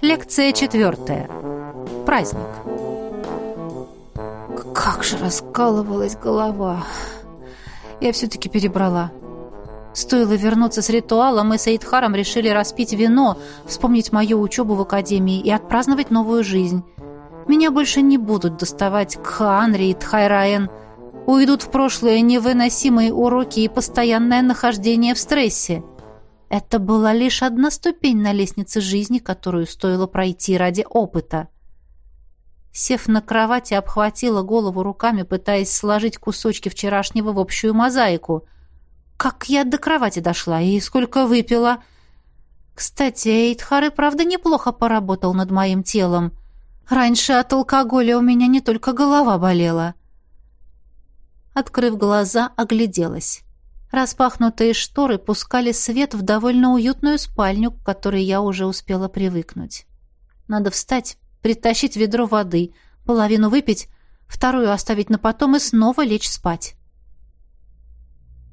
Лекция четвертая. Праздник. Как же раскалывалась голова. Я все-таки перебрала. Стоило вернуться с ритуала, мы с Эйдхаром решили распить вино, вспомнить мою учебу в академии и отпраздновать новую жизнь. Меня больше не будут доставать Кхаанри и Тхайраен. Уйдут в прошлое невыносимые уроки и постоянное нахождение в стрессе. Это была лишь одна ступень на лестнице жизни, которую стоило пройти ради опыта. Сев на кровати, обхватила голову руками, пытаясь сложить кусочки вчерашнего в общую мозаику — как я до кровати дошла и сколько выпила. Кстати, Эйдхар и правда неплохо поработал над моим телом. Раньше от алкоголя у меня не только голова болела. Открыв глаза, огляделась. Распахнутые шторы пускали свет в довольно уютную спальню, к которой я уже успела привыкнуть. Надо встать, притащить ведро воды, половину выпить, вторую оставить на потом и снова лечь спать.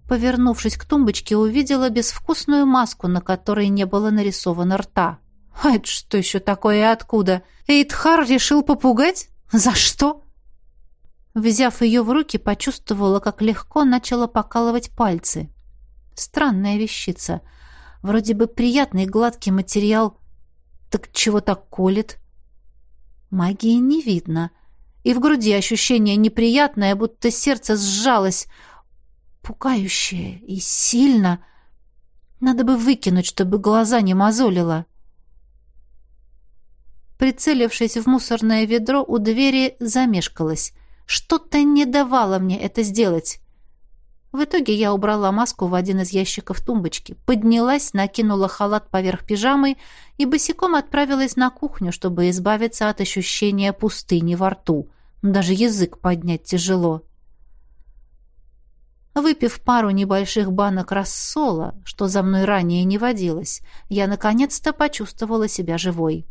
Повернувшись к тумбочке, увидела безвкусную маску, на которой не было нарисовано рта. А это что еще такое и откуда? Эйдхар решил попугать? За что? Взяв ее в руки, почувствовала, как легко начала покалывать пальцы. Странная вещица. Вроде бы приятный гладкий материал. Так чего так колет? Магии не видно. И в груди ощущение неприятное, будто сердце сжалось пугающее и сильно. Надо бы выкинуть, чтобы глаза не мозолило. Прицелившись в мусорное ведро, у двери замешкалась. Что-то не давало мне это сделать. В итоге я убрала маску в один из ящиков тумбочки, поднялась, накинула халат поверх пижамы и босиком отправилась на кухню, чтобы избавиться от ощущения пустыни во рту. Даже язык поднять тяжело. Выпив пару небольших банок рассола, что за мной ранее не водилось, я наконец-то почувствовала себя живой.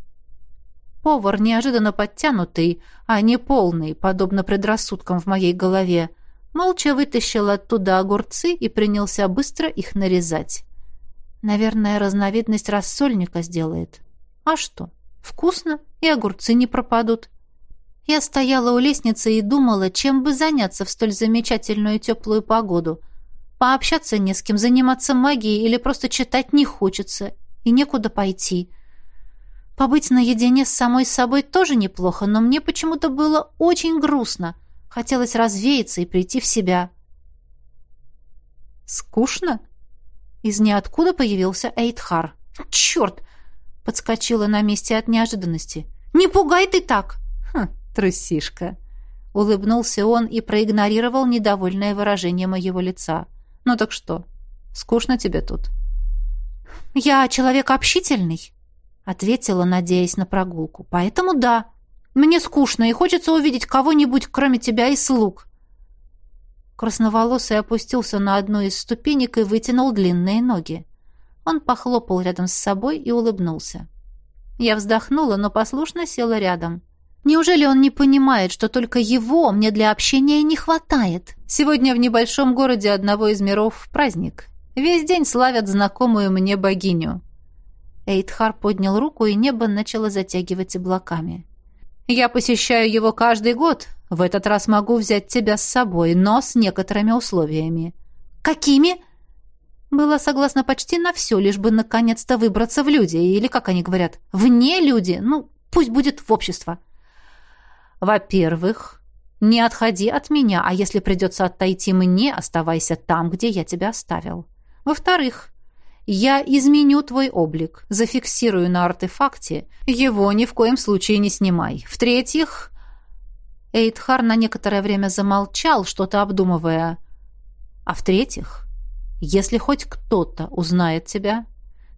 Повар неожиданно подтянутый, а не полный, подобно предрассудкам в моей голове, молча вытащил оттуда огурцы и принялся быстро их нарезать. Наверное, разновидность рассольника сделает. А что? Вкусно, и огурцы не пропадут. Я стояла у лестницы и думала, чем бы заняться в столь замечательную теплую погоду. Пообщаться не с кем, заниматься магией или просто читать не хочется, и некуда пойти. Побыть наедине с самой собой тоже неплохо, но мне почему-то было очень грустно. Хотелось развеяться и прийти в себя. «Скучно?» Из ниоткуда появился Эйдхар. «Черт!» Подскочила на месте от неожиданности. «Не пугай ты так!» «Хм, трусишка!» Улыбнулся он и проигнорировал недовольное выражение моего лица. «Ну так что, скучно тебе тут?» «Я человек общительный», — ответила, надеясь на прогулку. «Поэтому да, мне скучно и хочется увидеть кого-нибудь, кроме тебя и слуг». Красноволосый опустился на одну из ступенек и вытянул длинные ноги. Он похлопал рядом с собой и улыбнулся. Я вздохнула, но послушно села рядом. Неужели он не понимает, что только его мне для общения не хватает? Сегодня в небольшом городе одного из миров праздник. Весь день славят знакомую мне богиню. Эйдхар поднял руку, и небо начало затягивать облаками. «Я посещаю его каждый год. В этот раз могу взять тебя с собой, но с некоторыми условиями». «Какими?» Была согласна почти на все, лишь бы наконец-то выбраться в люди, или, как они говорят, вне люди, ну, пусть будет в общество. Во-первых, не отходи от меня, а если придется отойти мне, оставайся там, где я тебя оставил. Во-вторых, я изменю твой облик, зафиксирую на артефакте, его ни в коем случае не снимай. В-третьих, Эйдхар на некоторое время замолчал, что-то обдумывая. А в-третьих, если хоть кто-то узнает тебя,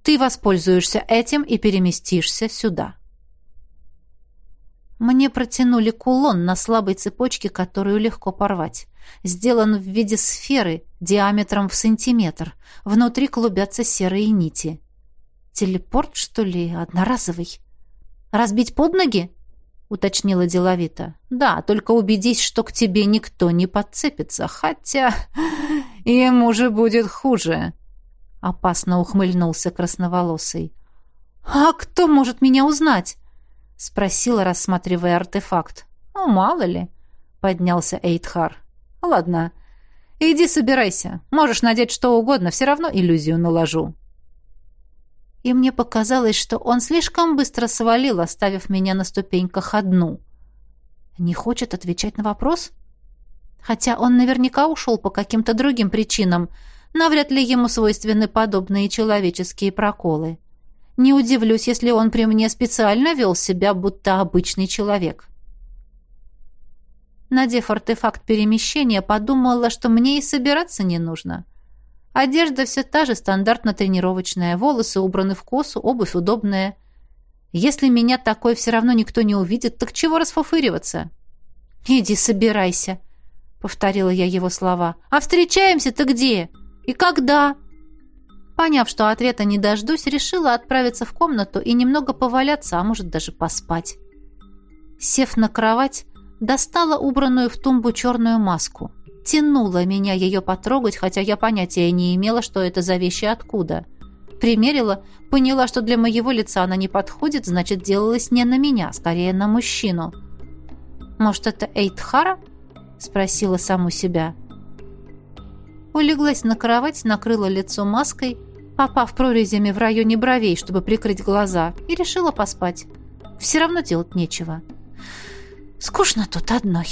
ты воспользуешься этим и переместишься сюда. Мне протянули кулон на слабой цепочке, которую легко порвать. Сделан в виде сферы диаметром в сантиметр. Внутри клубятся серые нити. Телепорт, что ли, одноразовый? Разбить под ноги? уточнила деловито. Да, только убедись, что к тебе никто не подцепится, хотя ему же будет хуже. Опасно ухмыльнулся красноволосый. «А кто может меня узнать?» — спросила, рассматривая артефакт. «Ну, мало ли», — поднялся Эйдхар. «Ладно, иди собирайся. Можешь надеть что угодно, все равно иллюзию наложу». И мне показалось, что он слишком быстро свалил, оставив меня на ступеньках одну. Не хочет отвечать на вопрос? Хотя он наверняка ушел по каким-то другим причинам. Навряд ли ему свойственны подобные человеческие проколы. Не удивлюсь, если он при мне специально вел себя, будто обычный человек. Надев артефакт перемещения, подумала, что мне и собираться не нужно. Одежда все та же, стандартно-тренировочная, волосы убраны в косу, обувь удобная. Если меня такой все равно никто не увидит, так чего расфуфыриваться? «Иди собирайся», — повторила я его слова. «А встречаемся-то где? И когда?» Поняв, что ответа не дождусь, решила отправиться в комнату и немного поваляться, а может даже поспать. Сев на кровать, достала убранную в тумбу черную маску. Тянула меня ее потрогать, хотя я понятия не имела, что это за вещи откуда. Примерила, поняла, что для моего лица она не подходит, значит, делалась не на меня, скорее на мужчину. «Может, это Эйтхара?» — спросила саму себя. Улеглась на кровать, накрыла лицо маской — попав прорезями в районе бровей, чтобы прикрыть глаза, и решила поспать. Все равно делать нечего. Скучно тут одной.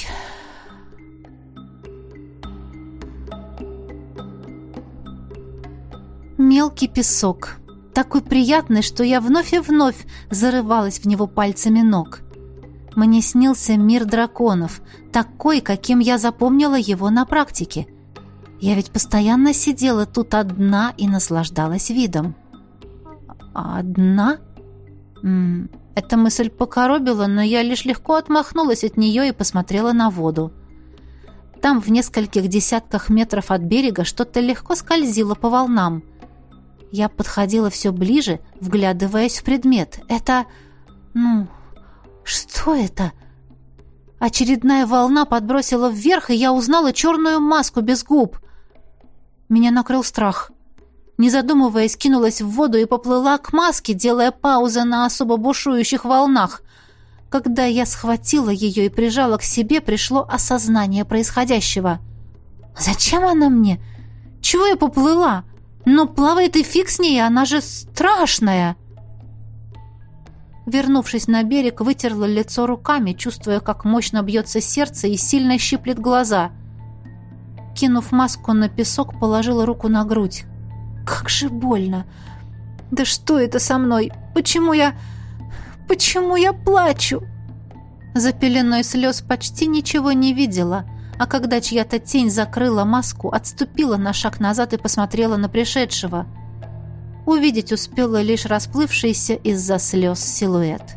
Мелкий песок. Такой приятный, что я вновь и вновь зарывалась в него пальцами ног. Мне снился мир драконов, такой, каким я запомнила его на практике — я ведь постоянно сидела тут одна и наслаждалась видом. Одна? Эта мысль покоробила, но я лишь легко отмахнулась от нее и посмотрела на воду. Там, в нескольких десятках метров от берега, что-то легко скользило по волнам. Я подходила все ближе, вглядываясь в предмет. Это... ну... что это? Очередная волна подбросила вверх, и я узнала черную маску без губ. Меня накрыл страх. Не задумываясь, кинулась в воду и поплыла к маске, делая паузы на особо бушующих волнах. Когда я схватила ее и прижала к себе, пришло осознание происходящего. «Зачем она мне? Чего я поплыла? Но плавает и фиг с ней, она же страшная!» Вернувшись на берег, вытерла лицо руками, чувствуя, как мощно бьется сердце и сильно щиплет глаза – Кинув маску на песок, положила руку на грудь. «Как же больно! Да что это со мной? Почему я... Почему я плачу?» За пеленой слез почти ничего не видела, а когда чья-то тень закрыла маску, отступила на шаг назад и посмотрела на пришедшего. Увидеть успела лишь расплывшийся из-за слез силуэт.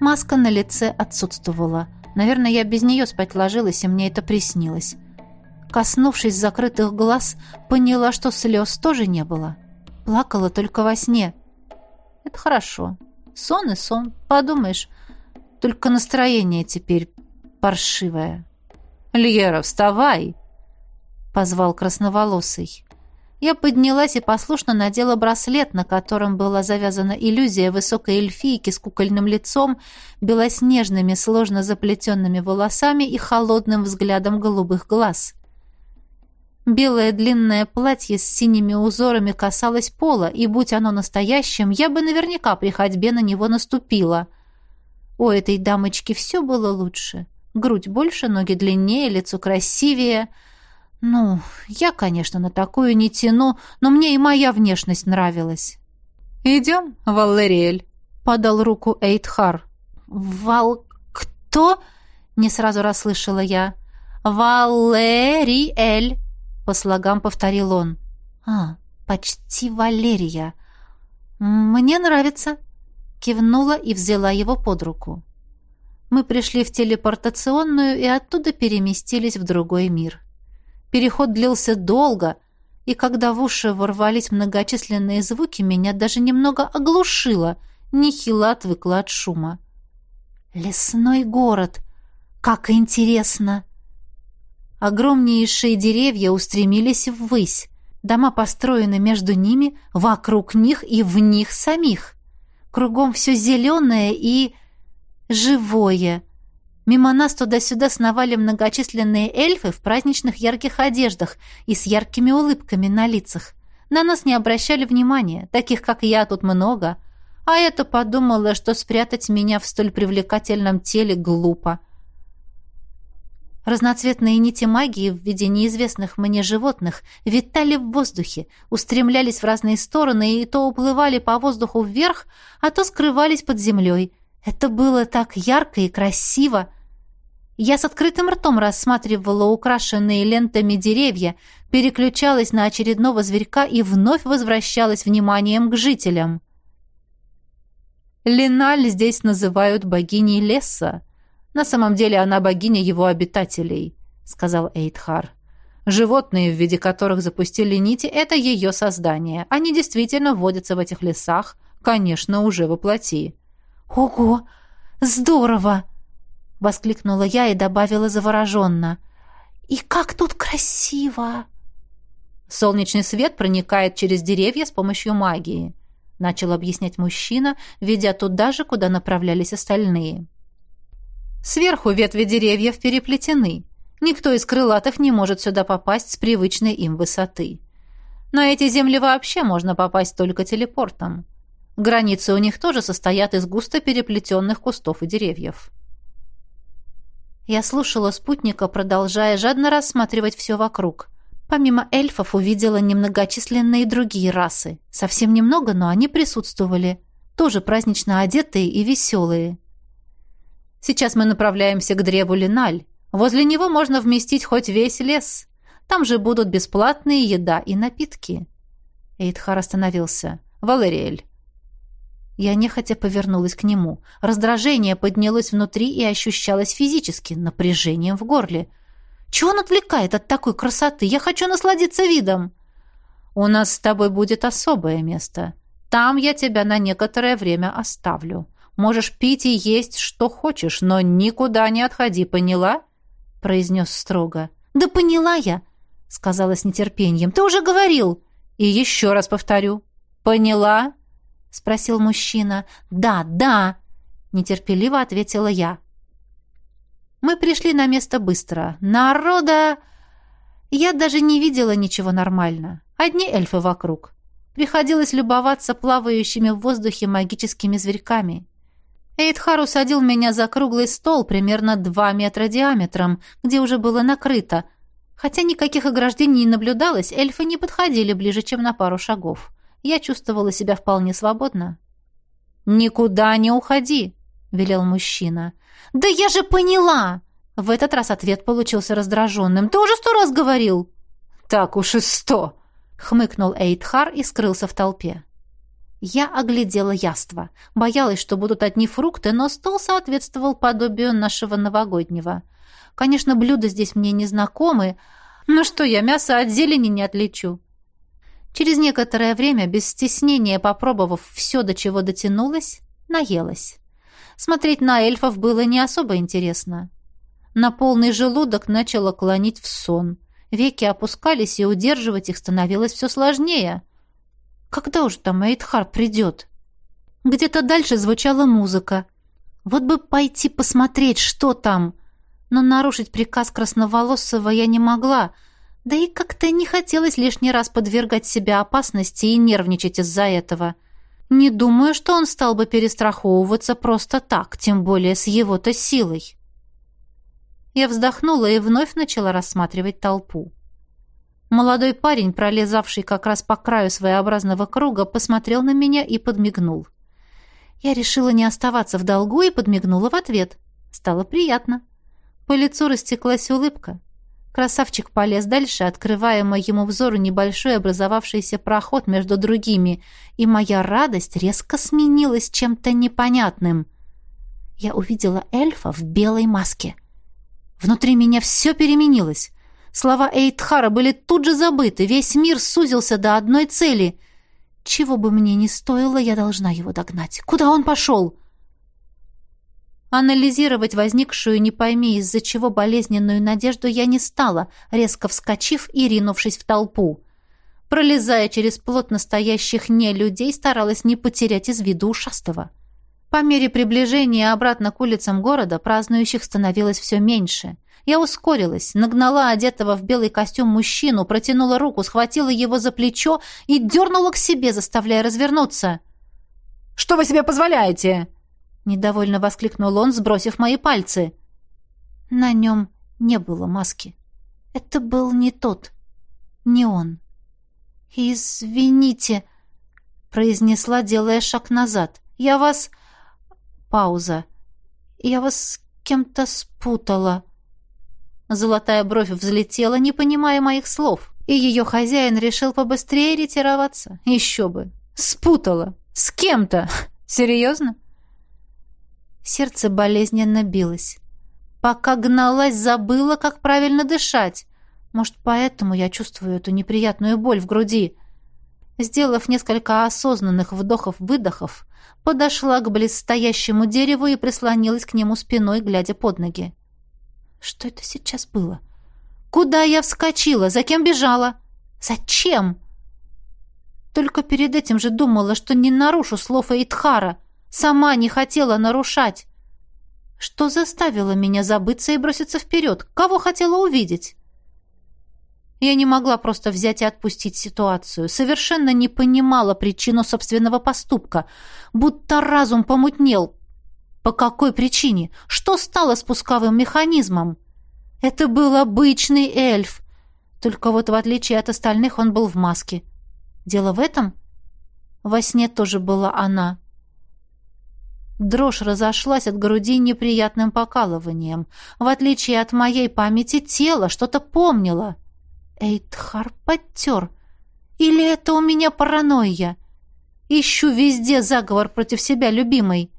Маска на лице отсутствовала. Наверное, я без нее спать ложилась, и мне это приснилось. Коснувшись закрытых глаз, поняла, что слез тоже не было. Плакала только во сне. Это хорошо. Сон и сон. Подумаешь, только настроение теперь паршивое. «Льера, вставай!» — позвал красноволосый. Я поднялась и послушно надела браслет, на котором была завязана иллюзия высокой эльфийки с кукольным лицом, белоснежными сложно заплетенными волосами и холодным взглядом голубых глаз. Белое длинное платье с синими узорами касалось пола, и, будь оно настоящим, я бы наверняка при ходьбе на него наступила. У этой дамочки все было лучше. Грудь больше, ноги длиннее, лицо красивее — ну, я, конечно, на такую не тяну, но мне и моя внешность нравилась. «Идем, Валериэль», — подал руку Эйдхар. «Вал... кто?» — не сразу расслышала я. «Валериэль», — по слогам повторил он. «А, почти Валерия. Мне нравится», — кивнула и взяла его под руку. Мы пришли в телепортационную и оттуда переместились в другой мир. Переход длился долго, и когда в уши ворвались многочисленные звуки, меня даже немного оглушило, нехило отвыкла от шума. «Лесной город! Как интересно!» Огромнейшие деревья устремились ввысь. Дома построены между ними, вокруг них и в них самих. Кругом все зеленое и... живое. Мимо нас туда-сюда сновали многочисленные эльфы в праздничных ярких одеждах и с яркими улыбками на лицах. На нас не обращали внимания, таких, как я, тут много. А это подумала, что спрятать меня в столь привлекательном теле глупо. Разноцветные нити магии в виде неизвестных мне животных витали в воздухе, устремлялись в разные стороны и то уплывали по воздуху вверх, а то скрывались под землей. Это было так ярко и красиво. Я с открытым ртом рассматривала украшенные лентами деревья, переключалась на очередного зверька и вновь возвращалась вниманием к жителям. Линаль здесь называют богиней леса, на самом деле она богиня его обитателей», — сказал Эйдхар. «Животные, в виде которых запустили нити, — это ее создание. Они действительно водятся в этих лесах, конечно, уже воплоти». «Ого! Здорово!» — воскликнула я и добавила завороженно. «И как тут красиво!» «Солнечный свет проникает через деревья с помощью магии», — начал объяснять мужчина, ведя туда же, куда направлялись остальные. Сверху ветви деревьев переплетены. Никто из крылатых не может сюда попасть с привычной им высоты. На эти земли вообще можно попасть только телепортом. Границы у них тоже состоят из густо переплетенных кустов и деревьев. Я слушала спутника, продолжая жадно рассматривать все вокруг. Помимо эльфов увидела немногочисленные другие расы. Совсем немного, но они присутствовали. Тоже празднично одетые и веселые. Сейчас мы направляемся к древу Линаль. Возле него можно вместить хоть весь лес. Там же будут бесплатные еда и напитки». Эйдхар остановился. «Валериэль». Я нехотя повернулась к нему. Раздражение поднялось внутри и ощущалось физически, напряжением в горле. «Чего он отвлекает от такой красоты? Я хочу насладиться видом!» «У нас с тобой будет особое место. Там я тебя на некоторое время оставлю. Можешь пить и есть, что хочешь, но никуда не отходи, поняла?» — произнес строго. «Да поняла я», — сказала с нетерпением. «Ты уже говорил». «И еще раз повторю. Поняла?» — спросил мужчина. «Да, да», — нетерпеливо ответила я. Мы пришли на место быстро. Народа... Я даже не видела ничего нормально. Одни эльфы вокруг. Приходилось любоваться плавающими в воздухе магическими зверьками. Эйдхар усадил меня за круглый стол примерно два метра диаметром, где уже было накрыто. Хотя никаких ограждений не наблюдалось, эльфы не подходили ближе, чем на пару шагов. Я чувствовала себя вполне свободно. «Никуда не уходи», — велел мужчина. «Да я же поняла!» В этот раз ответ получился раздраженным. «Ты уже сто раз говорил!» «Так уж и сто!» — хмыкнул Эйдхар и скрылся в толпе. Я оглядела яство. Боялась, что будут одни фрукты, но стол соответствовал подобию нашего новогоднего. Конечно, блюда здесь мне не знакомы, но что я мясо от зелени не отличу. Через некоторое время, без стеснения попробовав все, до чего дотянулась, наелась. Смотреть на эльфов было не особо интересно. На полный желудок начало клонить в сон. Веки опускались, и удерживать их становилось все сложнее — когда уж там Эйдхар придет? Где-то дальше звучала музыка. Вот бы пойти посмотреть, что там. Но нарушить приказ Красноволосого я не могла. Да и как-то не хотелось лишний раз подвергать себя опасности и нервничать из-за этого. Не думаю, что он стал бы перестраховываться просто так, тем более с его-то силой. Я вздохнула и вновь начала рассматривать толпу. Молодой парень, пролезавший как раз по краю своеобразного круга, посмотрел на меня и подмигнул. Я решила не оставаться в долгу и подмигнула в ответ. Стало приятно. По лицу растеклась улыбка. Красавчик полез дальше, открывая моему взору небольшой образовавшийся проход между другими, и моя радость резко сменилась чем-то непонятным. Я увидела эльфа в белой маске. Внутри меня все переменилось. Слова Эйтхара были тут же забыты, весь мир сузился до одной цели. Чего бы мне ни стоило, я должна его догнать. Куда он пошел? Анализировать возникшую не пойми из-за чего болезненную надежду я не стала, резко вскочив и ринувшись в толпу. Пролезая через плот настоящих не людей, старалась не потерять из виду ушастого. По мере приближения обратно к улицам города празднующих становилось все меньше. Я ускорилась, нагнала одетого в белый костюм мужчину, протянула руку, схватила его за плечо и дернула к себе, заставляя развернуться. «Что вы себе позволяете?» Недовольно воскликнул он, сбросив мои пальцы. На нем не было маски. Это был не тот, не он. «Извините», — произнесла, делая шаг назад. «Я вас...» Пауза. «Я вас с кем-то спутала». Золотая бровь взлетела, не понимая моих слов, и ее хозяин решил побыстрее ретироваться. Еще бы. Спутала. С кем-то. Серьезно? Сердце болезненно билось. Пока гналась, забыла, как правильно дышать. Может, поэтому я чувствую эту неприятную боль в груди. Сделав несколько осознанных вдохов-выдохов, подошла к близстоящему дереву и прислонилась к нему спиной, глядя под ноги. Что это сейчас было? Куда я вскочила? За кем бежала? Зачем? Только перед этим же думала, что не нарушу слов Эйтхара. Сама не хотела нарушать. Что заставило меня забыться и броситься вперед? Кого хотела увидеть? Я не могла просто взять и отпустить ситуацию. Совершенно не понимала причину собственного поступка. Будто разум помутнел. По какой причине? Что стало спусковым механизмом? Это был обычный эльф. Только вот в отличие от остальных он был в маске. Дело в этом? Во сне тоже была она. Дрожь разошлась от груди неприятным покалыванием. В отличие от моей памяти, тело что-то помнило — Эйтхар подтер. Или это у меня паранойя? Ищу везде заговор против себя, любимой.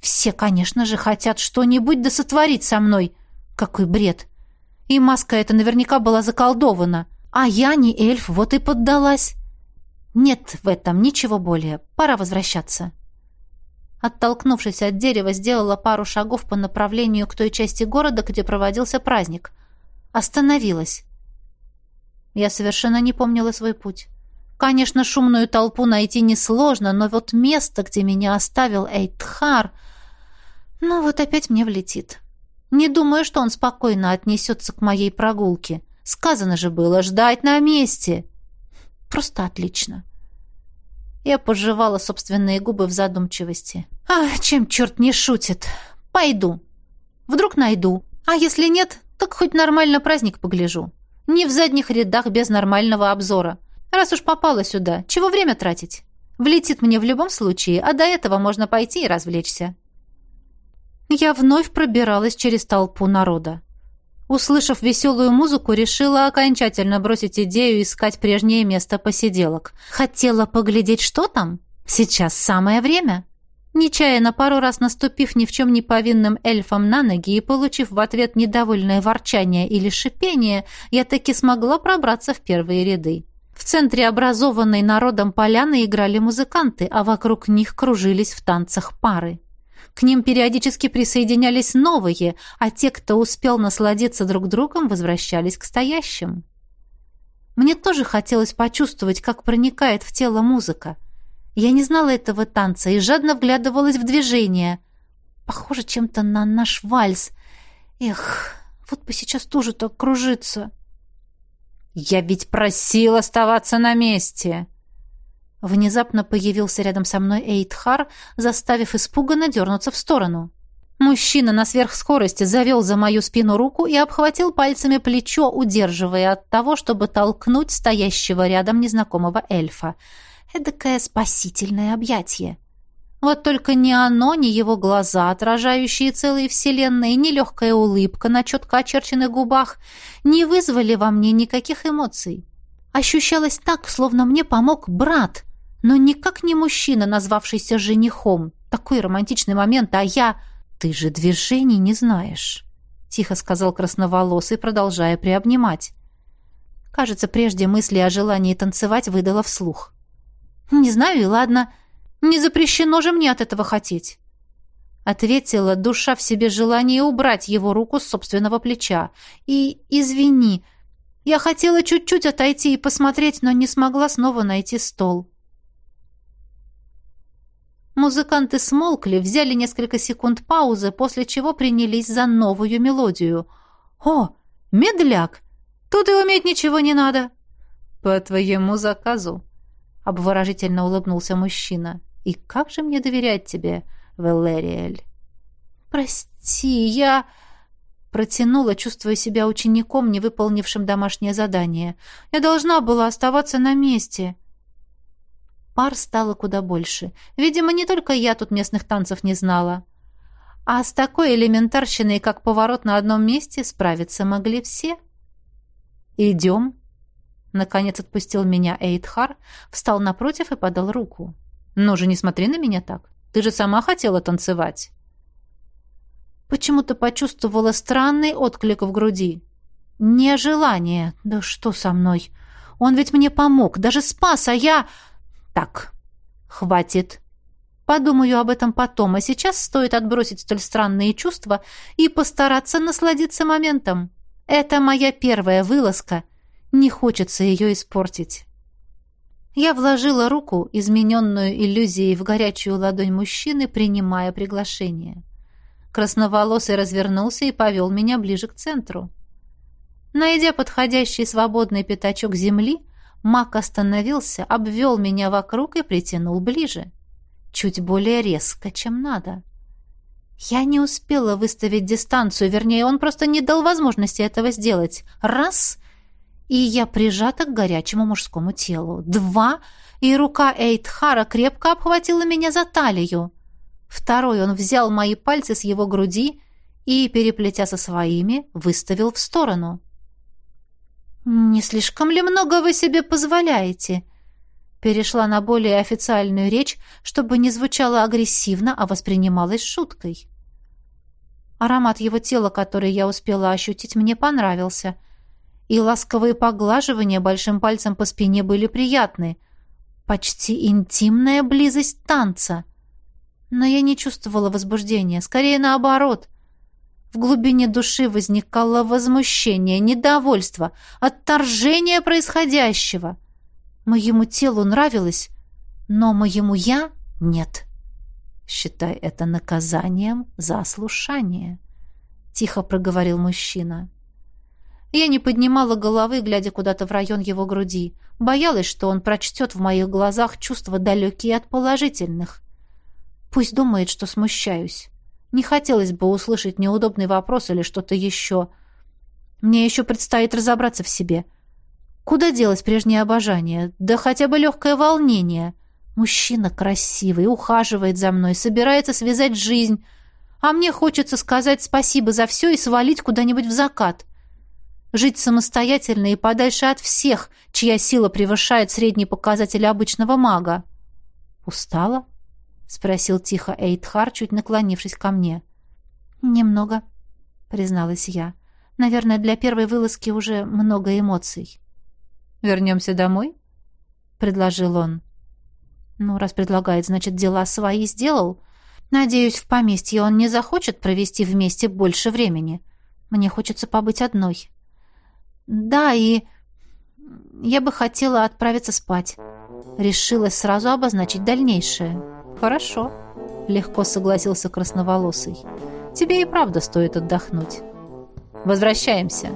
Все, конечно же, хотят что-нибудь да сотворить со мной. Какой бред! И маска эта наверняка была заколдована. А я не эльф, вот и поддалась. Нет в этом ничего более. Пора возвращаться. Оттолкнувшись от дерева, сделала пару шагов по направлению к той части города, где проводился праздник. Остановилась. Я совершенно не помнила свой путь. Конечно, шумную толпу найти несложно, но вот место, где меня оставил Эйтхар... Ну вот опять мне влетит. Не думаю, что он спокойно отнесется к моей прогулке. Сказано же было ждать на месте. Просто отлично. Я пожевала собственные губы в задумчивости. А, чем черт не шутит? Пойду. Вдруг найду. А если нет, так хоть нормально праздник погляжу. Не в задних рядах без нормального обзора. Раз уж попала сюда, чего время тратить? Влетит мне в любом случае, а до этого можно пойти и развлечься. Я вновь пробиралась через толпу народа. Услышав веселую музыку, решила окончательно бросить идею искать прежнее место посиделок. Хотела поглядеть, что там? Сейчас самое время. Нечаянно пару раз наступив ни в чем не повинным эльфом на ноги и получив в ответ недовольное ворчание или шипение, я таки смогла пробраться в первые ряды. В центре образованной народом поляны играли музыканты, а вокруг них кружились в танцах пары. К ним периодически присоединялись новые, а те, кто успел насладиться друг другом, возвращались к стоящим. Мне тоже хотелось почувствовать, как проникает в тело музыка. Я не знала этого танца и жадно вглядывалась в движение. Похоже чем-то на наш вальс. Эх, вот бы сейчас тоже так кружиться. «Я ведь просил оставаться на месте!» Внезапно появился рядом со мной Эйтхар, заставив испуганно дернуться в сторону. Мужчина на сверхскорости завел за мою спину руку и обхватил пальцами плечо, удерживая от того, чтобы толкнуть стоящего рядом незнакомого эльфа — Эдакое спасительное объятие. Вот только ни оно, ни его глаза, отражающие целые вселенные, ни легкая улыбка на четко очерченных губах не вызвали во мне никаких эмоций. Ощущалось так, словно мне помог брат, но никак не мужчина, назвавшийся женихом. Такой романтичный момент, а я... «Ты же движений не знаешь», — тихо сказал красноволосый, продолжая приобнимать. Кажется, прежде мысли о желании танцевать выдала вслух. Не знаю и ладно. Не запрещено же мне от этого хотеть. Ответила, душа в себе желание убрать его руку с собственного плеча. И извини, я хотела чуть-чуть отойти и посмотреть, но не смогла снова найти стол. Музыканты смолкли, взяли несколько секунд паузы, после чего принялись за новую мелодию. «О, медляк! Тут и уметь ничего не надо!» «По твоему заказу», — обворожительно улыбнулся мужчина. «И как же мне доверять тебе, Веллериэль?» «Прости, я...» Протянула, чувствуя себя учеником, не выполнившим домашнее задание. «Я должна была оставаться на месте». Пар стало куда больше. Видимо, не только я тут местных танцев не знала. А с такой элементарщиной, как поворот на одном месте, справиться могли все. «Идем», Наконец отпустил меня Эйдхар, встал напротив и подал руку. «Ну же, не смотри на меня так. Ты же сама хотела танцевать». Почему-то почувствовала странный отклик в груди. Нежелание. Да что со мной? Он ведь мне помог, даже спас, а я... Так, хватит. Подумаю об этом потом, а сейчас стоит отбросить столь странные чувства и постараться насладиться моментом. Это моя первая вылазка, не хочется ее испортить. Я вложила руку, измененную иллюзией, в горячую ладонь мужчины, принимая приглашение. Красноволосый развернулся и повел меня ближе к центру. Найдя подходящий свободный пятачок земли, маг остановился, обвел меня вокруг и притянул ближе. Чуть более резко, чем надо. Я не успела выставить дистанцию, вернее, он просто не дал возможности этого сделать. Раз и я прижата к горячему мужскому телу. Два, и рука Эйтхара крепко обхватила меня за талию. Второй он взял мои пальцы с его груди и, переплетя со своими, выставил в сторону. «Не слишком ли много вы себе позволяете?» Перешла на более официальную речь, чтобы не звучало агрессивно, а воспринималось шуткой. Аромат его тела, который я успела ощутить, мне понравился — и ласковые поглаживания большим пальцем по спине были приятны. Почти интимная близость танца. Но я не чувствовала возбуждения, скорее наоборот. В глубине души возникало возмущение, недовольство, отторжение происходящего. Моему телу нравилось, но моему «я» нет. Считай это наказанием за ослушание, — тихо проговорил мужчина. — я не поднимала головы, глядя куда-то в район его груди. Боялась, что он прочтет в моих глазах чувства далекие от положительных. Пусть думает, что смущаюсь. Не хотелось бы услышать неудобный вопрос или что-то еще. Мне еще предстоит разобраться в себе. Куда делось прежнее обожание? Да хотя бы легкое волнение. Мужчина красивый, ухаживает за мной, собирается связать жизнь. А мне хочется сказать спасибо за все и свалить куда-нибудь в закат. — жить самостоятельно и подальше от всех, чья сила превышает средний показатель обычного мага. «Устала?» — спросил тихо Эйдхар, чуть наклонившись ко мне. «Немного», — призналась я. «Наверное, для первой вылазки уже много эмоций». «Вернемся домой?» — предложил он. «Ну, раз предлагает, значит, дела свои сделал. Надеюсь, в поместье он не захочет провести вместе больше времени. Мне хочется побыть одной». «Да, и я бы хотела отправиться спать». Решилась сразу обозначить дальнейшее. «Хорошо», — легко согласился красноволосый. «Тебе и правда стоит отдохнуть. Возвращаемся».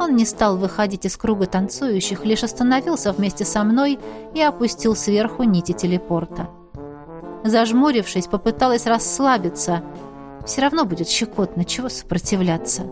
Он не стал выходить из круга танцующих, лишь остановился вместе со мной и опустил сверху нити телепорта. Зажмурившись, попыталась расслабиться. Все равно будет щекотно, чего сопротивляться.